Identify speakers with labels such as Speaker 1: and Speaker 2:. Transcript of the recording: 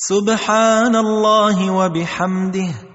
Speaker 1: سبحان الله وبحمده.